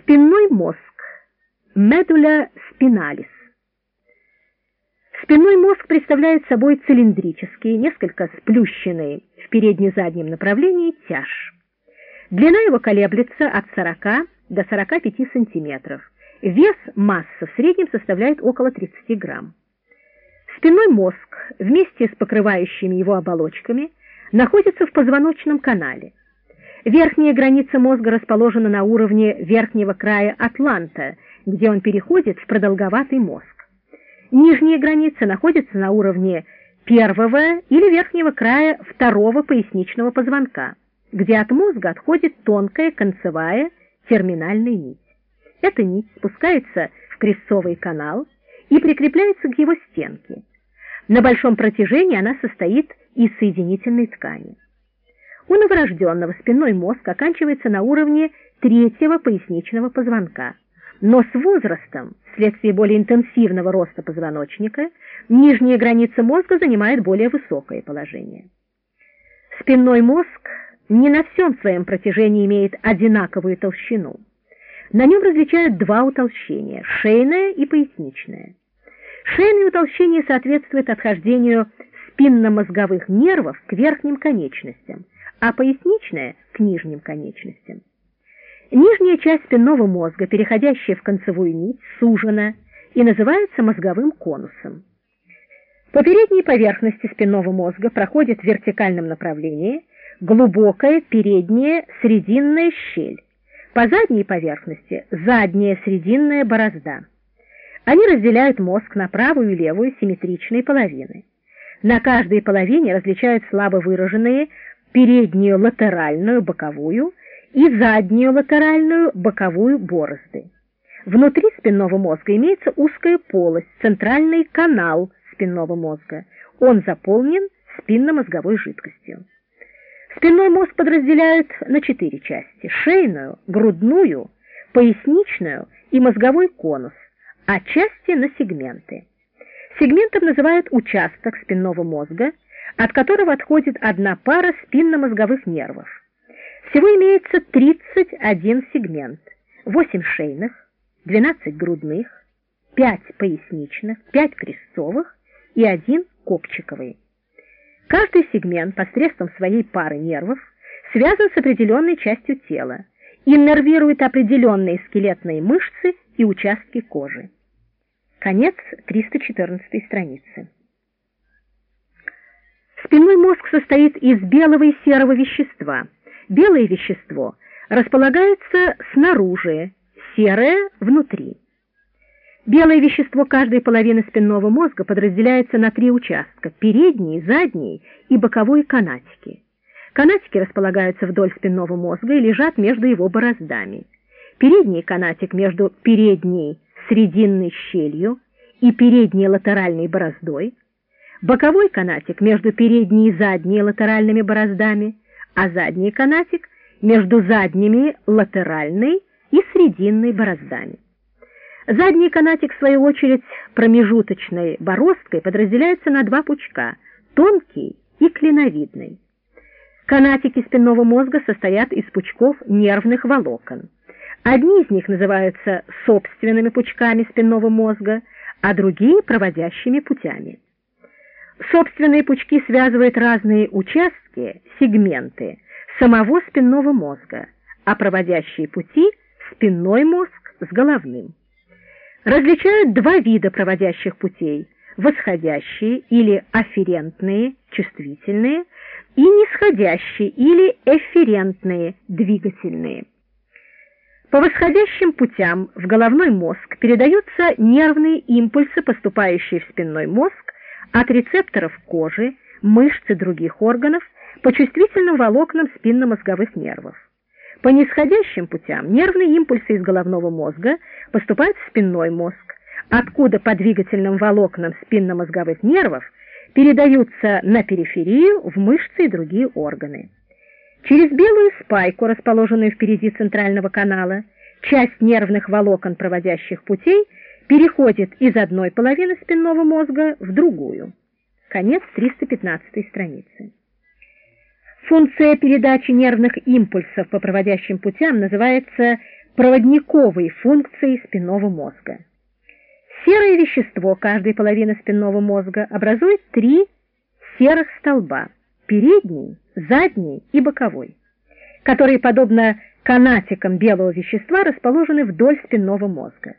Спинной мозг. Медуля спиналис. Спинной мозг представляет собой цилиндрический, несколько сплющенный в передне-заднем направлении тяж. Длина его колеблется от 40 до 45 сантиметров. Вес массы в среднем составляет около 30 грамм. Спинной мозг вместе с покрывающими его оболочками находится в позвоночном канале. Верхняя граница мозга расположена на уровне верхнего края атланта, где он переходит в продолговатый мозг. Нижняя граница находится на уровне первого или верхнего края второго поясничного позвонка, где от мозга отходит тонкая концевая терминальная нить. Эта нить спускается в крестцовый канал и прикрепляется к его стенке. На большом протяжении она состоит из соединительной ткани. У новорожденного спинной мозг оканчивается на уровне третьего поясничного позвонка, но с возрастом, вследствие более интенсивного роста позвоночника, нижняя граница мозга занимает более высокое положение. Спинной мозг не на всем своем протяжении имеет одинаковую толщину. На нем различают два утолщения – шейное и поясничное. Шейное утолщение соответствует отхождению спинномозговых нервов к верхним конечностям, а поясничное – к нижним конечностям. Нижняя часть спинного мозга, переходящая в концевую нить, сужена и называется мозговым конусом. По передней поверхности спинного мозга проходит в вертикальном направлении глубокая передняя срединная щель, по задней поверхности задняя срединная борозда. Они разделяют мозг на правую и левую симметричные половины. На каждой половине различают слабо выраженные переднюю латеральную боковую и заднюю латеральную боковую борозды. Внутри спинного мозга имеется узкая полость, центральный канал спинного мозга. Он заполнен спинномозговой жидкостью. Спинной мозг подразделяют на четыре части – шейную, грудную, поясничную и мозговой конус, а части на сегменты. Сегментом называют участок спинного мозга, от которого отходит одна пара спинномозговых нервов. Всего имеется 31 сегмент, 8 шейных, 12 грудных, 5 поясничных, 5 крестцовых и 1 копчиковый. Каждый сегмент посредством своей пары нервов связан с определенной частью тела, иннервирует определенные скелетные мышцы и участки кожи. Конец 314 страницы. Спинной мозг состоит из белого и серого вещества. Белое вещество располагается снаружи, серое – внутри. Белое вещество каждой половины спинного мозга подразделяется на три участка – передний, задний и боковой канатики. Канатики располагаются вдоль спинного мозга и лежат между его бороздами. Передний канатик между передней срединной щелью и передней латеральной бороздой, боковой канатик между передней и задней латеральными бороздами, а задний канатик между задними латеральной и срединной бороздами. Задний канатик, в свою очередь, промежуточной бороздкой подразделяется на два пучка – тонкий и клиновидный. Канатики спинного мозга состоят из пучков нервных волокон. Одни из них называются собственными пучками спинного мозга, а другие – проводящими путями. Собственные пучки связывают разные участки, сегменты самого спинного мозга, а проводящие пути – спинной мозг с головным различают два вида проводящих путей – восходящие или афферентные, чувствительные, и нисходящие или эфферентные, двигательные. По восходящим путям в головной мозг передаются нервные импульсы, поступающие в спинной мозг от рецепторов кожи, мышц и других органов по чувствительным волокнам спинномозговых нервов. По нисходящим путям нервные импульсы из головного мозга поступают в спинной мозг, откуда по двигательным волокнам спинномозговых нервов передаются на периферию в мышцы и другие органы. Через белую спайку, расположенную впереди центрального канала, часть нервных волокон проводящих путей переходит из одной половины спинного мозга в другую. Конец 315 страницы. Функция передачи нервных импульсов по проводящим путям называется проводниковой функцией спинного мозга. Серое вещество каждой половины спинного мозга образует три серых столба – передний, задний и боковой, которые, подобно канатикам белого вещества, расположены вдоль спинного мозга.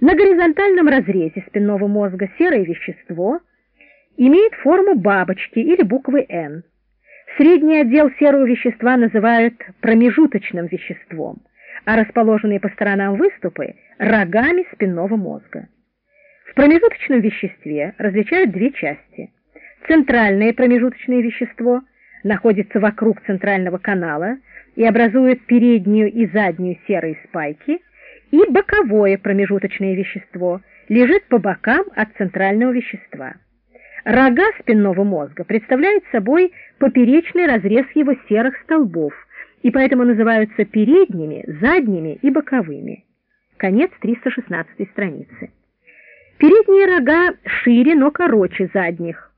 На горизонтальном разрезе спинного мозга серое вещество имеет форму бабочки или буквы «Н». Средний отдел серого вещества называют промежуточным веществом, а расположенные по сторонам выступы – рогами спинного мозга. В промежуточном веществе различают две части. Центральное промежуточное вещество находится вокруг центрального канала и образует переднюю и заднюю серые спайки, и боковое промежуточное вещество лежит по бокам от центрального вещества. Рога спинного мозга представляют собой поперечный разрез его серых столбов и поэтому называются передними, задними и боковыми. Конец 316 страницы. Передние рога шире, но короче задних.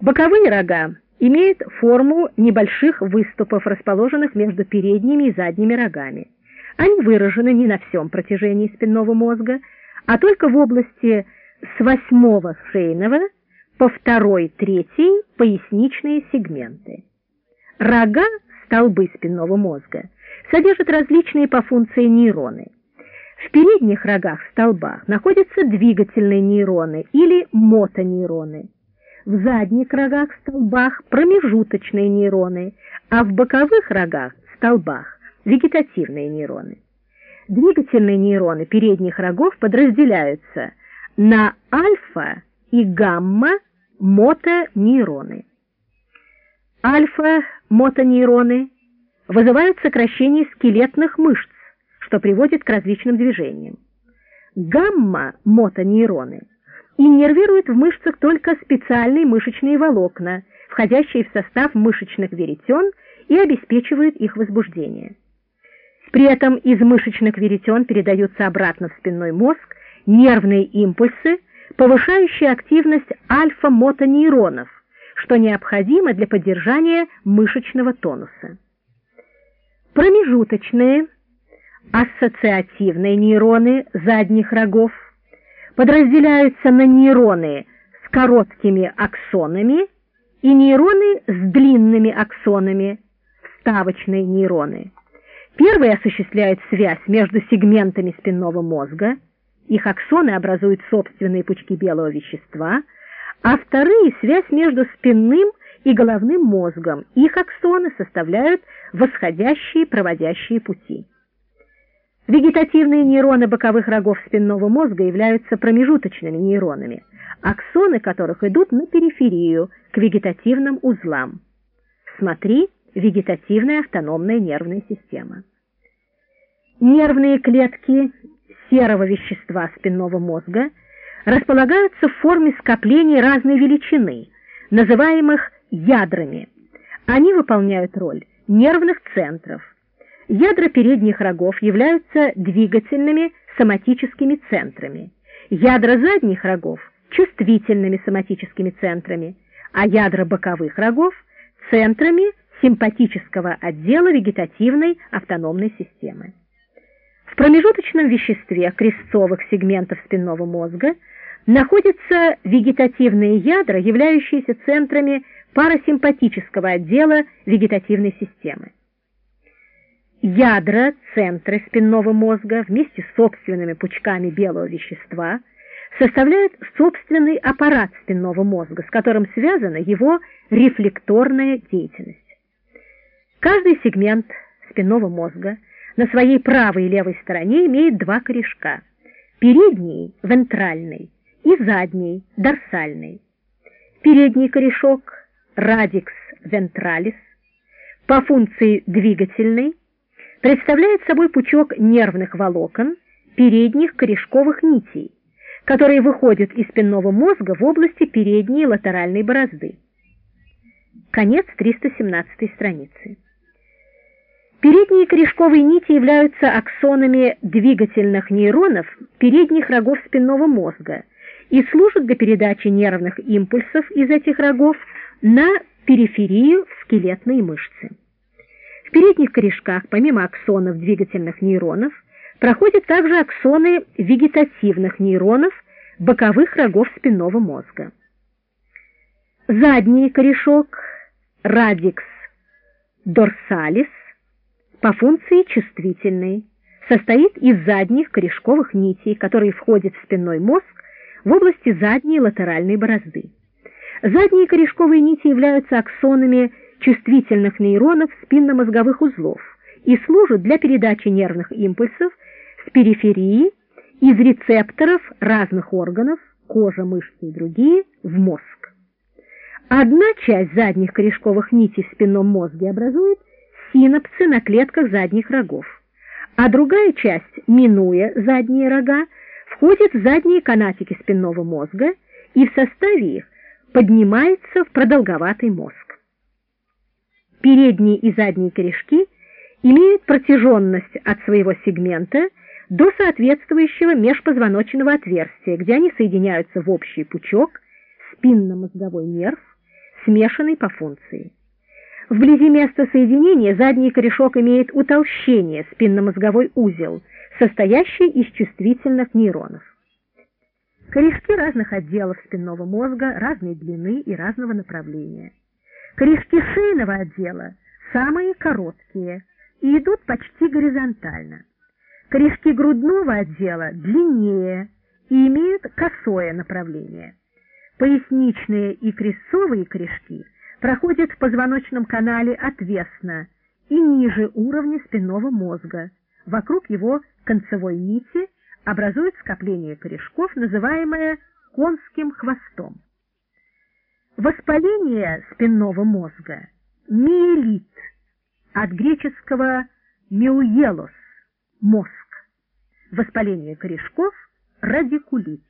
Боковые рога имеют форму небольших выступов, расположенных между передними и задними рогами. Они выражены не на всем протяжении спинного мозга, а только в области с восьмого шейного по второй, третий поясничные сегменты. Рога, столбы спинного мозга, содержат различные по функции нейроны. В передних рогах столбах находятся двигательные нейроны или мотонейроны. В задних рогах столбах промежуточные нейроны, а в боковых рогах столбах вегетативные нейроны. Двигательные нейроны передних рогов подразделяются на альфа и гамма мотонейроны. Альфа-мотонейроны вызывают сокращение скелетных мышц, что приводит к различным движениям. Гамма-мотонейроны иннервируют в мышцах только специальные мышечные волокна, входящие в состав мышечных веретен и обеспечивают их возбуждение. При этом из мышечных веретен передаются обратно в спинной мозг нервные импульсы, повышающие активность альфа-мотонейронов, что необходимо для поддержания мышечного тонуса. Промежуточные Ассоциативные нейроны задних рогов подразделяются на нейроны с короткими аксонами и нейроны с длинными аксонами, вставочные нейроны. Первые осуществляют связь между сегментами спинного мозга, их аксоны образуют собственные пучки белого вещества, а вторые — связь между спинным и головным мозгом, их аксоны составляют восходящие проводящие пути. Вегетативные нейроны боковых рогов спинного мозга являются промежуточными нейронами, аксоны которых идут на периферию к вегетативным узлам. Смотри вегетативная автономная нервная система. Нервные клетки серого вещества спинного мозга располагаются в форме скоплений разной величины, называемых ядрами. Они выполняют роль нервных центров, Ядра передних рогов являются двигательными соматическими центрами, ядра задних рогов – чувствительными соматическими центрами, а ядра боковых рогов – центрами симпатического отдела вегетативной автономной системы. В промежуточном веществе крестцовых сегментов спинного мозга находятся вегетативные ядра, являющиеся центрами парасимпатического отдела вегетативной системы. Ядра, центры спинного мозга вместе с собственными пучками белого вещества составляют собственный аппарат спинного мозга, с которым связана его рефлекторная деятельность. Каждый сегмент спинного мозга на своей правой и левой стороне имеет два корешка. Передний – вентральный и задний – дорсальный. Передний корешок – радикс вентралис, по функции двигательный – представляет собой пучок нервных волокон, передних корешковых нитей, которые выходят из спинного мозга в области передней латеральной борозды. Конец 317 страницы. Передние корешковые нити являются аксонами двигательных нейронов передних рогов спинного мозга и служат для передачи нервных импульсов из этих рогов на периферию в скелетные мышцы. В передних корешках, помимо аксонов двигательных нейронов, проходят также аксоны вегетативных нейронов боковых рогов спинного мозга. Задний корешок, радикс дорсалис, по функции чувствительный, состоит из задних корешковых нитей, которые входят в спинной мозг в области задней латеральной борозды. Задние корешковые нити являются аксонами чувствительных нейронов спинномозговых узлов и служат для передачи нервных импульсов с периферии из рецепторов разных органов, кожа, мышцы и другие, в мозг. Одна часть задних корешковых нитей в спинном мозге образует синапсы на клетках задних рогов, а другая часть, минуя задние рога, входит в задние канатики спинного мозга и в составе их поднимается в продолговатый мозг. Передние и задние корешки имеют протяженность от своего сегмента до соответствующего межпозвоночного отверстия, где они соединяются в общий пучок, спинномозговой нерв, смешанный по функции. Вблизи места соединения задний корешок имеет утолщение, спинномозговой узел, состоящий из чувствительных нейронов. Корешки разных отделов спинного мозга разной длины и разного направления. Корешки шейного отдела самые короткие и идут почти горизонтально. Корешки грудного отдела длиннее и имеют косое направление. Поясничные и крестцовые корешки проходят в позвоночном канале отвесно и ниже уровня спинного мозга. Вокруг его концевой нити образует скопление корешков, называемое конским хвостом. Воспаление спинного мозга – миелит, от греческого «миуелос» – мозг. Воспаление корешков – радикулит.